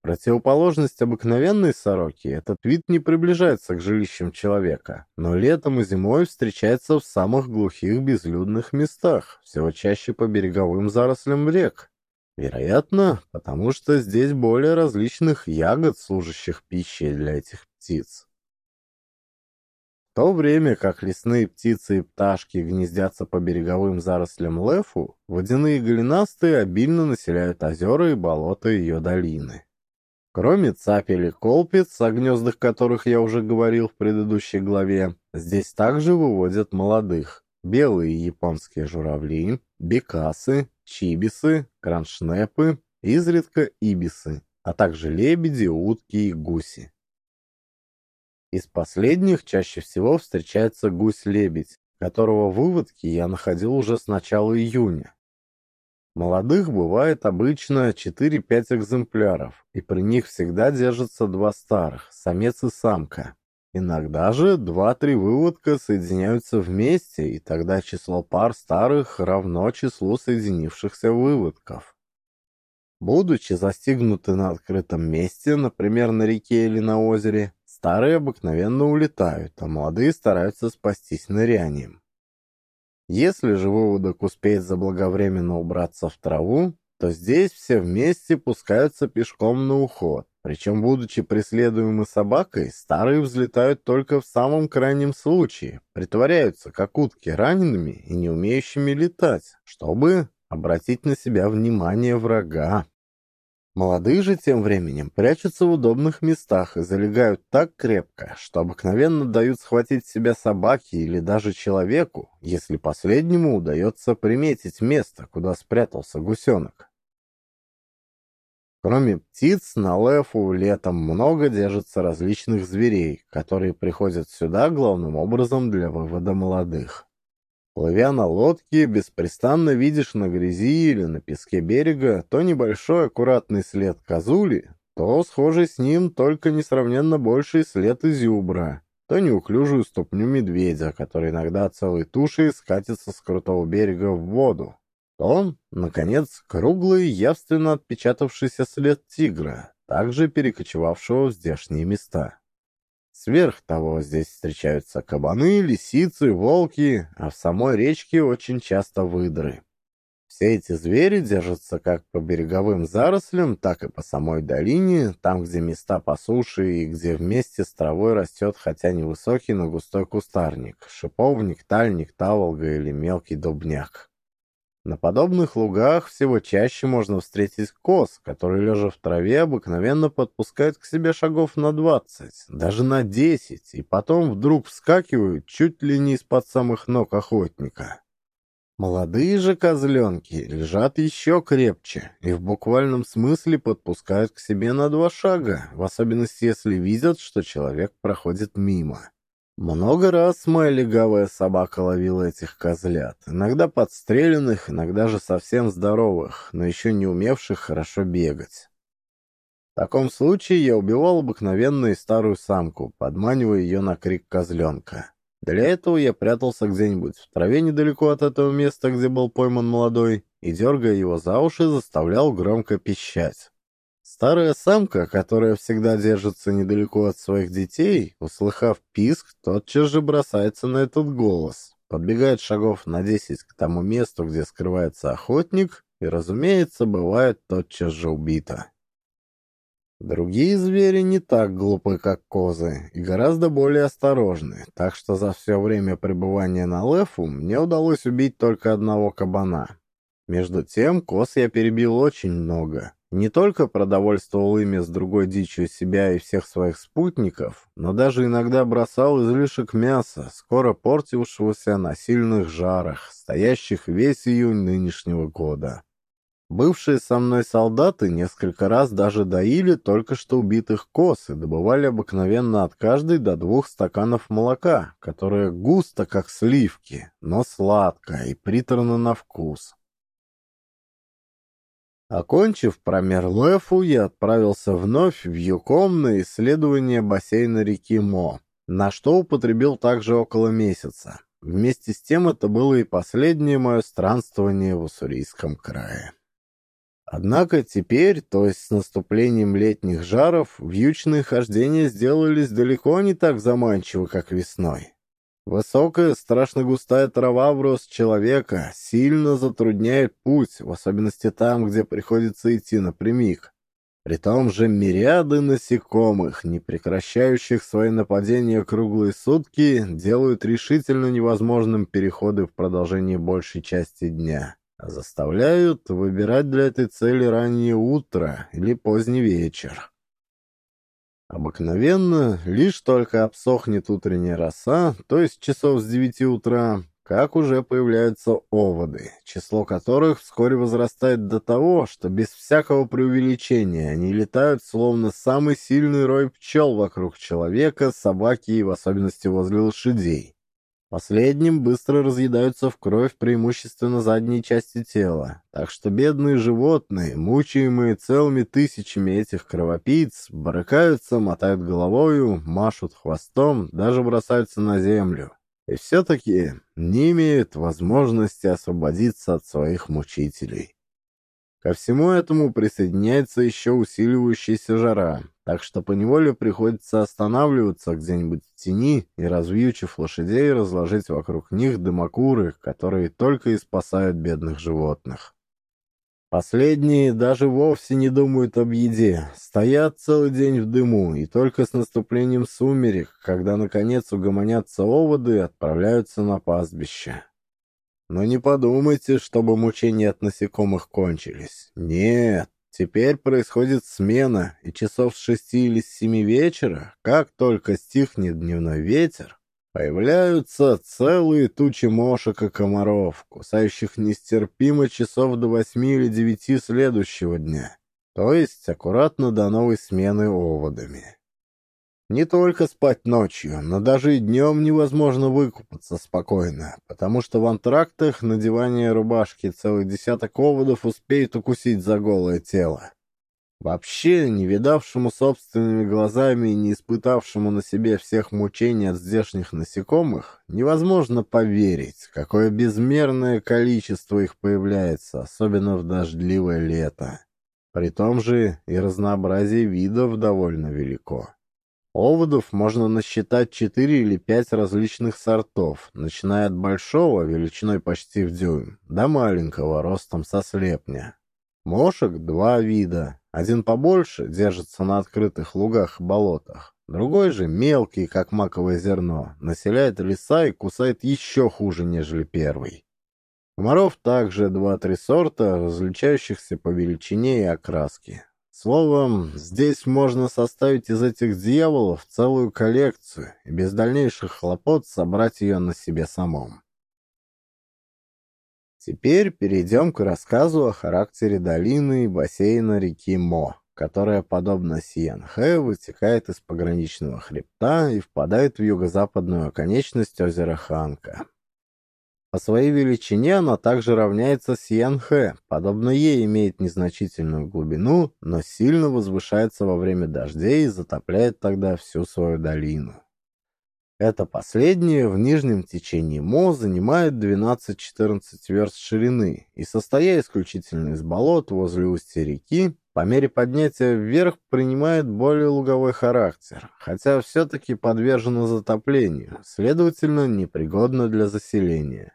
Противоположность обыкновенной сороки, этот вид не приближается к жилищам человека, но летом и зимой встречается в самых глухих безлюдных местах, всего чаще по береговым зарослям рек. Вероятно, потому что здесь более различных ягод, служащих пищей для этих птиц. В то время как лесные птицы и пташки гнездятся по береговым зарослям лефу, водяные голенастые обильно населяют озера и болота ее долины. Кроме цапель и колпиц, о гнездах которых я уже говорил в предыдущей главе, здесь также выводят молодых. Белые японские журавли, бекасы, чибисы, кроншнепы, изредка ибисы, а также лебеди, утки и гуси. Из последних чаще всего встречается гусь-лебедь, которого выводки я находил уже с начала июня. Молодых бывает обычно 4-5 экземпляров, и при них всегда держатся два старых, самец и самка. Иногда же 2-3 выводка соединяются вместе, и тогда число пар старых равно числу соединившихся выводков. Будучи застигнуты на открытом месте, например, на реке или на озере, старые обыкновенно улетают, а молодые стараются спастись нырянием. Если же выводок успеет заблаговременно убраться в траву, то здесь все вместе пускаются пешком на уход. Причем, будучи преследуемы собакой, старые взлетают только в самом крайнем случае, притворяются как утки ранеными и не умеющими летать, чтобы обратить на себя внимание врага. Молодые же тем временем прячутся в удобных местах и залегают так крепко, что обыкновенно дают схватить себя собаке или даже человеку, если последнему удается приметить место, куда спрятался гусенок. Кроме птиц, на Лефу летом много держится различных зверей, которые приходят сюда главным образом для вывода молодых. Плывя на лодке, беспрестанно видишь на грязи или на песке берега то небольшой аккуратный след козули, то схожий с ним только несравненно больший след изюбра, то неуклюжую ступню медведя, который иногда целой тушей скатится с крутого берега в воду, то, наконец, круглый, явственно отпечатавшийся след тигра, также перекочевавшего в здешние места. Сверх того, здесь встречаются кабаны, лисицы, волки, а в самой речке очень часто выдры. Все эти звери держатся как по береговым зарослям, так и по самой долине, там, где места по суше и где вместе с травой растет хотя невысокий, но густой кустарник, шиповник, тальник, таволга или мелкий дубняк. На подобных лугах всего чаще можно встретить коз, которые, лежа в траве, обыкновенно подпускают к себе шагов на двадцать, даже на десять, и потом вдруг вскакивают чуть ли не из-под самых ног охотника. Молодые же козленки лежат еще крепче и в буквальном смысле подпускают к себе на два шага, в особенности если видят, что человек проходит мимо. Много раз моя легавая собака ловила этих козлят, иногда подстреленных, иногда же совсем здоровых, но еще не умевших хорошо бегать. В таком случае я убивал обыкновенную старую самку, подманивая ее на крик козленка. Для этого я прятался где-нибудь в траве недалеко от этого места, где был пойман молодой, и, дергая его за уши, заставлял громко пищать. Старая самка, которая всегда держится недалеко от своих детей, услыхав писк, тотчас же бросается на этот голос, подбегает шагов на десять к тому месту, где скрывается охотник, и, разумеется, бывает тотчас же убита. Другие звери не так глупы, как козы, и гораздо более осторожны, так что за все время пребывания на Лефу мне удалось убить только одного кабана. Между тем, коз я перебил очень много. Не только продовольствовал ими с другой дичью себя и всех своих спутников, но даже иногда бросал излишек мяса, скоро портившегося на сильных жарах, стоящих весь июнь нынешнего года. Бывшие со мной солдаты несколько раз даже доили только что убитых коз и добывали обыкновенно от каждой до двух стаканов молока, которое густо, как сливки, но сладко и приторно на вкус. Окончив промер Лефу, я отправился вновь в Юком на исследование бассейна реки Мо, на что употребил также около месяца. Вместе с тем это было и последнее мое странствование в Уссурийском крае. Однако теперь, то есть с наступлением летних жаров, вьючные хождения сделались далеко не так заманчивы, как весной. Высокая, страшно густая трава в рост человека сильно затрудняет путь, в особенности там, где приходится идти напрямик. При том же мириады насекомых, не прекращающих свои нападения круглые сутки, делают решительно невозможным переходы в продолжении большей части дня заставляют выбирать для этой цели раннее утро или поздний вечер. Обыкновенно, лишь только обсохнет утренняя роса, то есть часов с девяти утра, как уже появляются оводы, число которых вскоре возрастает до того, что без всякого преувеличения они летают словно самый сильный рой пчел вокруг человека, собаки и в особенности возле лошадей. Последним быстро разъедаются в кровь преимущественно задние части тела, так что бедные животные, мучаемые целыми тысячами этих кровопийц, брыкаются, мотают головою, машут хвостом, даже бросаются на землю. И все-таки не имеют возможности освободиться от своих мучителей. Ко всему этому присоединяется еще усиливающаяся жара, так что поневоле приходится останавливаться где-нибудь в тени и, развьючив лошадей, разложить вокруг них дымокуры, которые только и спасают бедных животных. Последние даже вовсе не думают об еде, стоят целый день в дыму, и только с наступлением сумерек, когда наконец угомонятся оводы, отправляются на пастбище. Но не подумайте, чтобы мучения от насекомых кончились. Нет, Теперь происходит смена, и часов с шести или с семи вечера, как только стихнет дневной ветер, появляются целые тучи мошек и комаров, кусающих нестерпимо часов до восьми или девяти следующего дня, то есть аккуратно до новой смены оводами. Не только спать ночью, но даже и днем невозможно выкупаться спокойно, потому что в антрактах надевание рубашки целый десяток оводов успеет укусить за голое тело. Вообще, не видавшему собственными глазами и не испытавшему на себе всех мучений от здешних насекомых, невозможно поверить, какое безмерное количество их появляется, особенно в дождливое лето. При том же и разнообразие видов довольно велико. Оводов можно насчитать четыре или пять различных сортов, начиная от большого, величиной почти в дюйм, до маленького, ростом со слепня. Мошек два вида. Один побольше, держится на открытых лугах и болотах. Другой же, мелкий, как маковое зерно, населяет леса и кусает еще хуже, нежели первый. Комаров также два-три сорта, различающихся по величине и окраске. Словом, здесь можно составить из этих дьяволов целую коллекцию и без дальнейших хлопот собрать ее на себе самом. Теперь перейдем к рассказу о характере долины и бассейна реки Мо, которая, подобно Сиенхэ, вытекает из пограничного хребта и впадает в юго-западную оконечность озера Ханка. По своей величине она также равняется Сьянхэ, подобно ей имеет незначительную глубину, но сильно возвышается во время дождей и затопляет тогда всю свою долину. Это последнее в нижнем течении Мо занимает 12-14 верст ширины и, состоя исключительно из болот возле устья реки, по мере поднятия вверх принимает более луговой характер, хотя все-таки подвержено затоплению, следовательно, непригодно для заселения.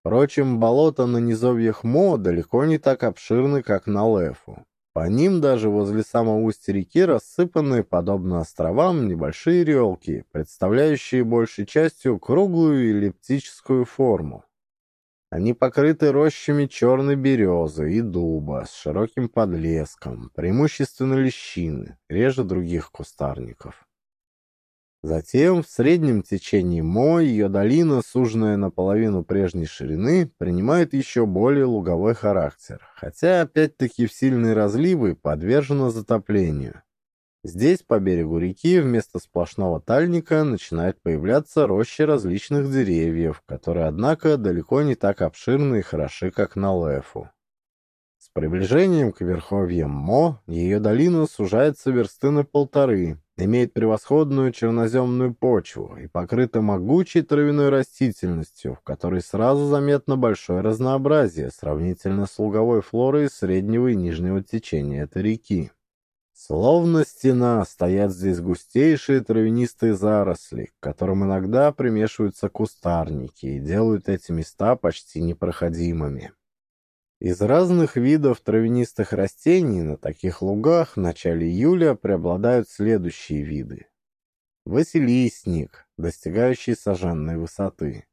Впрочем, болота на низовьях Мо далеко не так обширны, как на Лефу. По ним даже возле самого устья реки рассыпаны, подобно островам, небольшие релки, представляющие большей частью круглую эллиптическую форму. Они покрыты рощами черной березы и дуба с широким подлеском, преимущественно лещины, реже других кустарников. Затем в среднем течении Мо ее долина, суженная наполовину прежней ширины, принимает еще более луговой характер, хотя опять-таки в сильные разливы подвержена затоплению. Здесь по берегу реки вместо сплошного тальника начинают появляться рощи различных деревьев, которые, однако, далеко не так обширны и хороши, как на Лефу. С приближением к верховьям Мо ее долина сужается версты на полторы, имеет превосходную черноземную почву и покрыта могучей травяной растительностью, в которой сразу заметно большое разнообразие сравнительно с луговой флорой среднего и нижнего течения этой реки. Словно стена стоят здесь густейшие травянистые заросли, к которым иногда примешиваются кустарники и делают эти места почти непроходимыми. Из разных видов травянистых растений на таких лугах в начале июля преобладают следующие виды. Василисник, достигающий саженной высоты.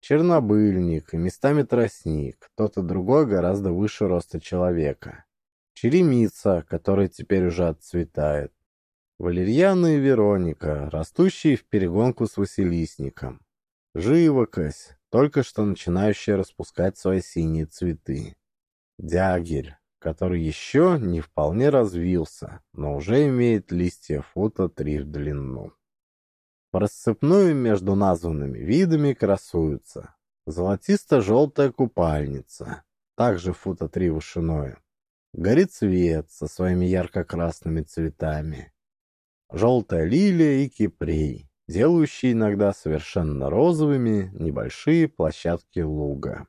Чернобыльник и местами тростник, кто-то другой гораздо выше роста человека. Черемица, которая теперь уже отцветает. Валерьяна и Вероника, растущие в перегонку с Василисником. Живокось, только что начинающая распускать свои синие цветы дягерь, который еще не вполне развился, но уже имеет листья фута три в длину. По рассыпную между названными видами красуются золотисто-желтая купальница, также фута три вышиною, горецвет со своими ярко-красными цветами, желтая лилия и кипрей, делающие иногда совершенно розовыми небольшие площадки луга.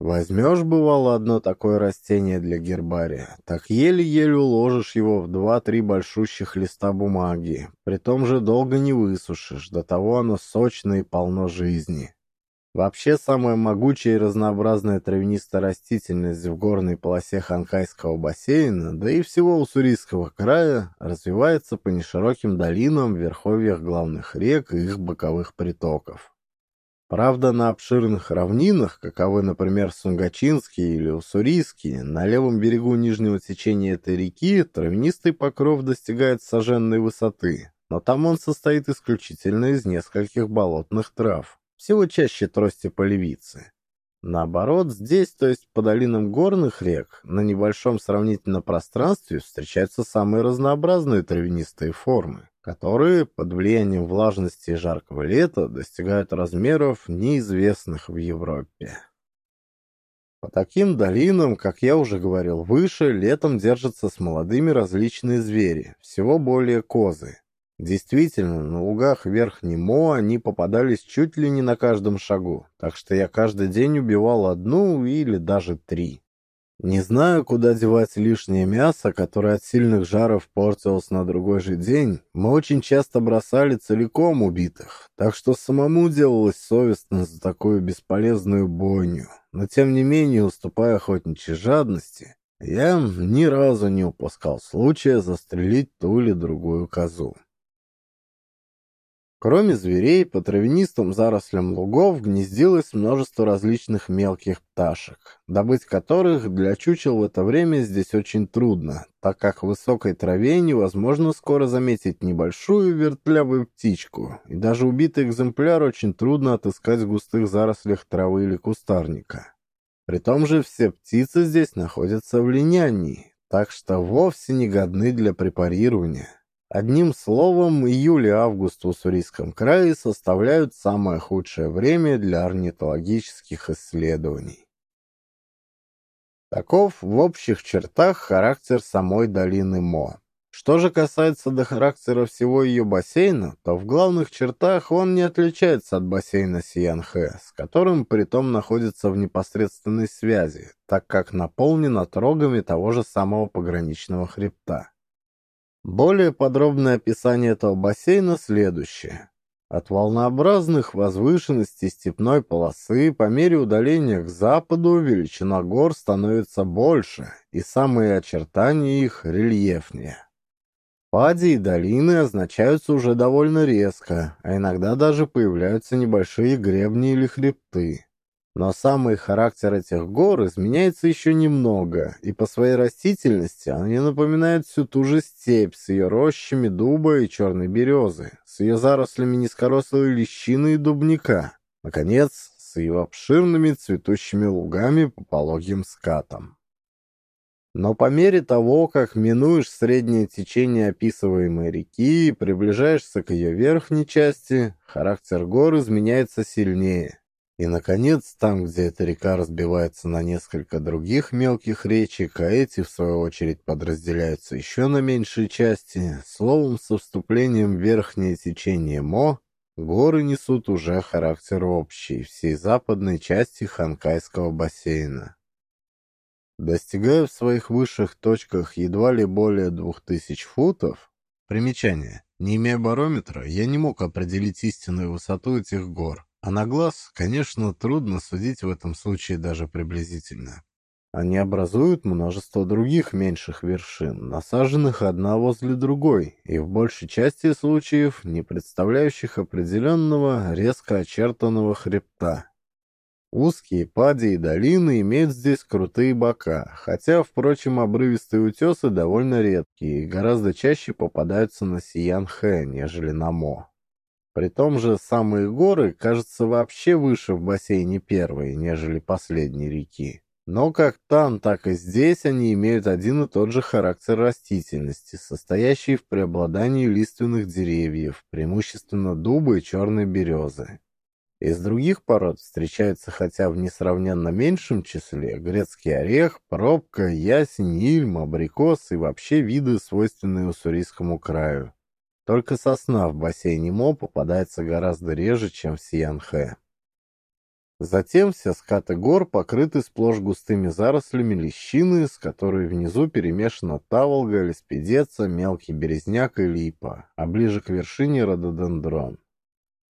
Возьмешь, бывало, одно такое растение для гербария, так еле-еле уложишь его в два-три большущих листа бумаги, при том же долго не высушишь, до того оно сочно и полно жизни. Вообще, самая могучая и разнообразная травянистая растительность в горной полосе Ханкайского бассейна, да и всего Уссурийского края, развивается по нешироким долинам в верховьях главных рек и их боковых притоков. Правда, на обширных равнинах, каковы, например, Сунгачинские или Уссурийские, на левом берегу нижнего течения этой реки травянистый покров достигает соженной высоты, но там он состоит исключительно из нескольких болотных трав, всего чаще трости полевицы. Наоборот, здесь, то есть по долинам горных рек, на небольшом сравнительно пространстве встречаются самые разнообразные травянистые формы которые под влиянием влажности и жаркого лета достигают размеров, неизвестных в Европе. По таким долинам, как я уже говорил выше, летом держатся с молодыми различные звери, всего более козы. Действительно, на лугах Верхней Мо они попадались чуть ли не на каждом шагу, так что я каждый день убивал одну или даже три. Не знаю, куда девать лишнее мясо, которое от сильных жаров портилось на другой же день. Мы очень часто бросали целиком убитых, так что самому делалось совестно за такую бесполезную бойню. Но тем не менее, уступая охотничьей жадности, я ни разу не упускал случая застрелить ту или другую козу. Кроме зверей, по травянистым зарослям лугов гнездилось множество различных мелких пташек, добыть которых для чучел в это время здесь очень трудно, так как в высокой траве невозможно скоро заметить небольшую вертлявую птичку, и даже убитый экземпляр очень трудно отыскать в густых зарослях травы или кустарника. При том же все птицы здесь находятся в линянии, так что вовсе не годны для препарирования. Одним словом, июль и август в Уссурийском крае составляют самое худшее время для орнитологических исследований. Таков в общих чертах характер самой долины Мо. Что же касается до характера всего ее бассейна, то в главных чертах он не отличается от бассейна Сиянхэ, с которым притом находится в непосредственной связи, так как наполнен отрогами того же самого пограничного хребта. Более подробное описание этого бассейна следующее. От волнообразных возвышенностей степной полосы по мере удаления к западу величина гор становится больше, и самые очертания их рельефнее. Пади и долины означаются уже довольно резко, а иногда даже появляются небольшие гребни или хребты. Но самый характер этих гор изменяется еще немного, и по своей растительности они напоминают всю ту же степь с ее рощами дуба и черной березы, с ее зарослями низкорослой лещины и дубника, наконец, с ее обширными цветущими лугами по пологим скатам. Но по мере того, как минуешь среднее течение описываемой реки и приближаешься к ее верхней части, характер гор изменяется сильнее. И, наконец, там, где эта река разбивается на несколько других мелких речек, а эти, в свою очередь, подразделяются еще на меньшие части, словом, со вступлением в верхнее течение Мо, горы несут уже характер общий всей западной части Ханкайского бассейна. Достигая в своих высших точках едва ли более двух тысяч футов, примечание, не имея барометра, я не мог определить истинную высоту этих гор, а на глаз, конечно, трудно судить в этом случае даже приблизительно. Они образуют множество других меньших вершин, насаженных одна возле другой, и в большей части случаев не представляющих определенного резко очертанного хребта, Узкие пади и долины имеют здесь крутые бока, хотя, впрочем, обрывистые утесы довольно редкие и гораздо чаще попадаются на Сиян-Хэ, нежели на Мо. При том же самые горы, кажется, вообще выше в бассейне первой, нежели последней реки. Но как там, так и здесь они имеют один и тот же характер растительности, состоящий в преобладании лиственных деревьев, преимущественно дуба и черной березы. Из других пород встречаются хотя в несравненно меньшем числе грецкий орех, пробка, ясень, ильм, абрикос и вообще виды, свойственные уссурийскому краю. Только сосна в бассейне Мо попадается гораздо реже, чем в Сиянхэ. Затем все скаты гор покрыты сплошь густыми зарослями лещины, с которой внизу перемешана таволга, леспедеца, мелкий березняк и липа, а ближе к вершине рододендрон.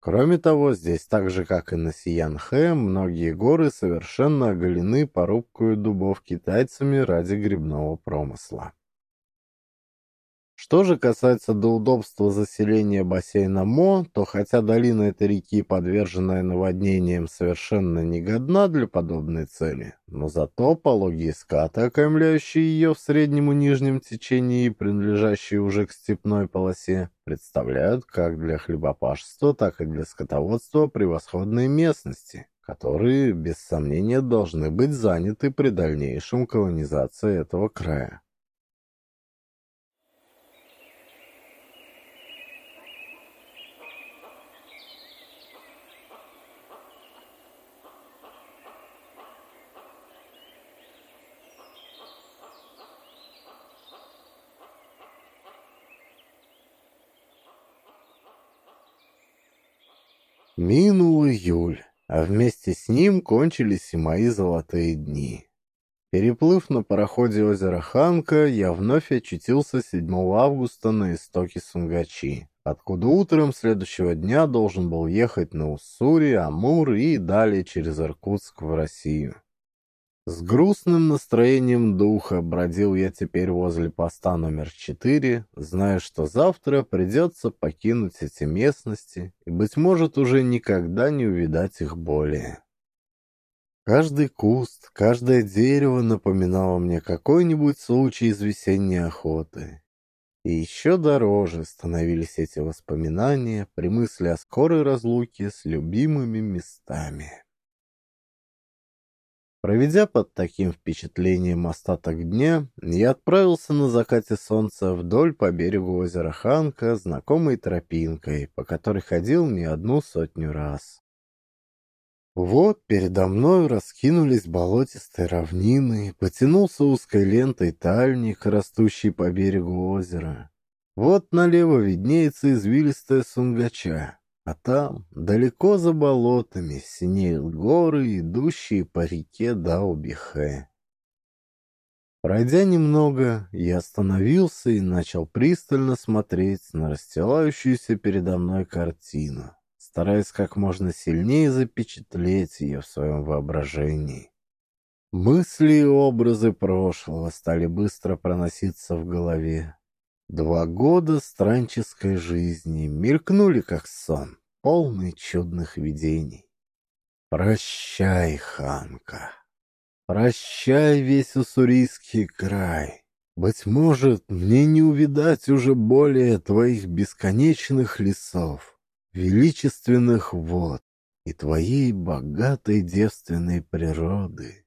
Кроме того, здесь так же, как и на Сиянхэ, многие горы совершенно оголены порубкой дубов китайцами ради грибного промысла. Что же касается до удобства заселения бассейна Мо, то хотя долина этой реки, подверженная наводнениям, совершенно негодна для подобной цели, но зато пологие скаты, окаймляющие ее в среднем и нижнем течении принадлежащие уже к степной полосе, представляют как для хлебопашества, так и для скотоводства превосходные местности, которые, без сомнения, должны быть заняты при дальнейшем колонизации этого края. Минул июль, а вместе с ним кончились и мои золотые дни. Переплыв на пароходе озера Ханка, я вновь очутился 7 августа на истоке Сунгачи, откуда утром следующего дня должен был ехать на Уссури, Амур и далее через Иркутск в Россию. С грустным настроением духа бродил я теперь возле поста номер четыре, зная, что завтра придется покинуть эти местности и, быть может, уже никогда не увидать их более. Каждый куст, каждое дерево напоминало мне какой-нибудь случай из весенней охоты. И еще дороже становились эти воспоминания при мысли о скорой разлуке с любимыми местами. Проведя под таким впечатлением остаток дня, я отправился на закате солнца вдоль по берегу озера Ханка знакомой тропинкой, по которой ходил не одну сотню раз. Вот передо мной раскинулись болотистые равнины, потянулся узкой лентой тальник, растущий по берегу озера. Вот налево виднеется извилистая Сунгача, а там, далеко за болотами, синеют горы, идущие по реке Даубихе. Пройдя немного, я остановился и начал пристально смотреть на расстилающуюся передо мной картину, стараясь как можно сильнее запечатлеть ее в своем воображении. Мысли и образы прошлого стали быстро проноситься в голове. Два года странческой жизни мелькнули как сон, полный чудных видений. Прощай, Ханка. Прощай весь уссурийский край. Быть может, мне не увидать уже более твоих бесконечных лесов, величественных вод и твоей богатой девственной природы.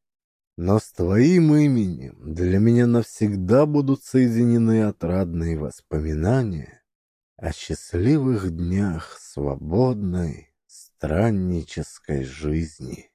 Но с твоим именем для меня навсегда будут соединены отрадные воспоминания о счастливых днях свободной страннической жизни.